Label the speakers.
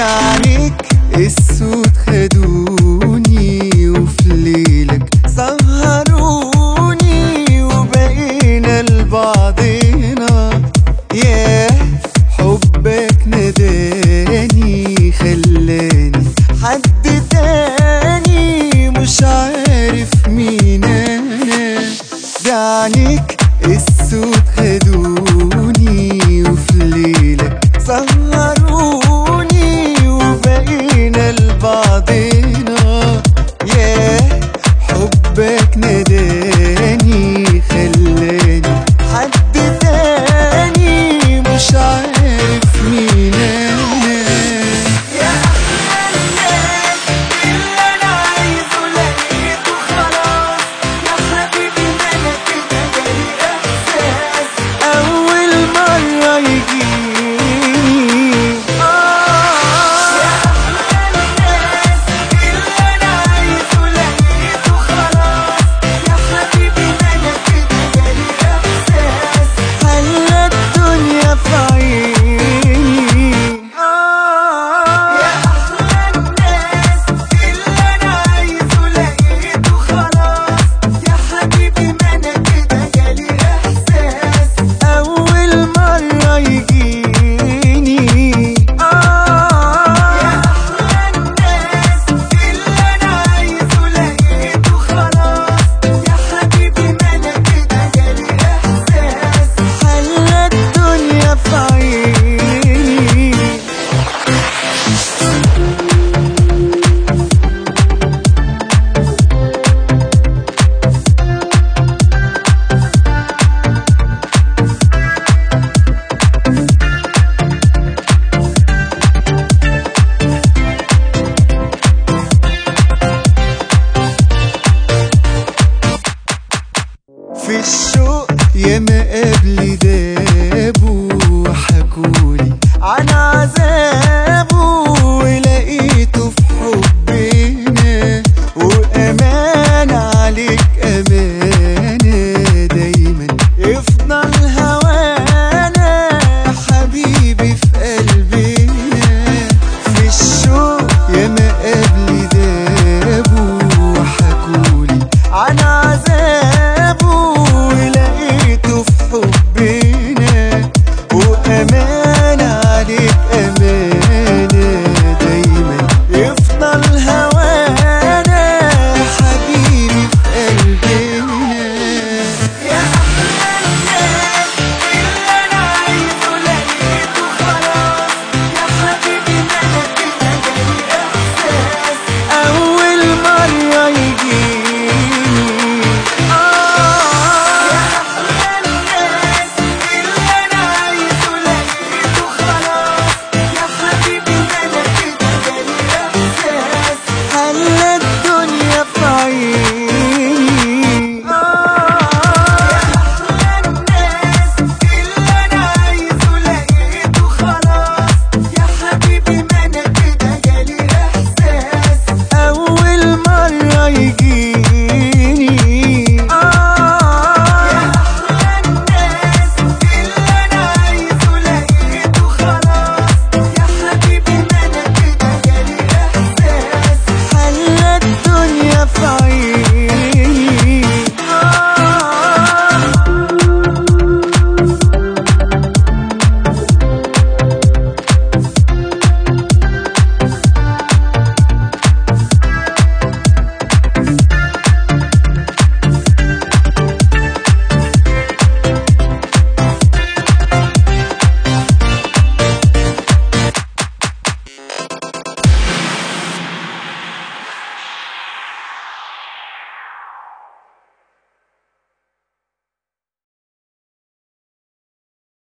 Speaker 1: عليك السود خدوني وفي ليلك سهروني وبقينا لبعضنا ياه حبك نداني خلاني حد تاني مش عارف مين
Speaker 2: أنا.
Speaker 1: ده عليك السود خدوني لبعضنا الشوق ياما قبلي دابوا وحكولي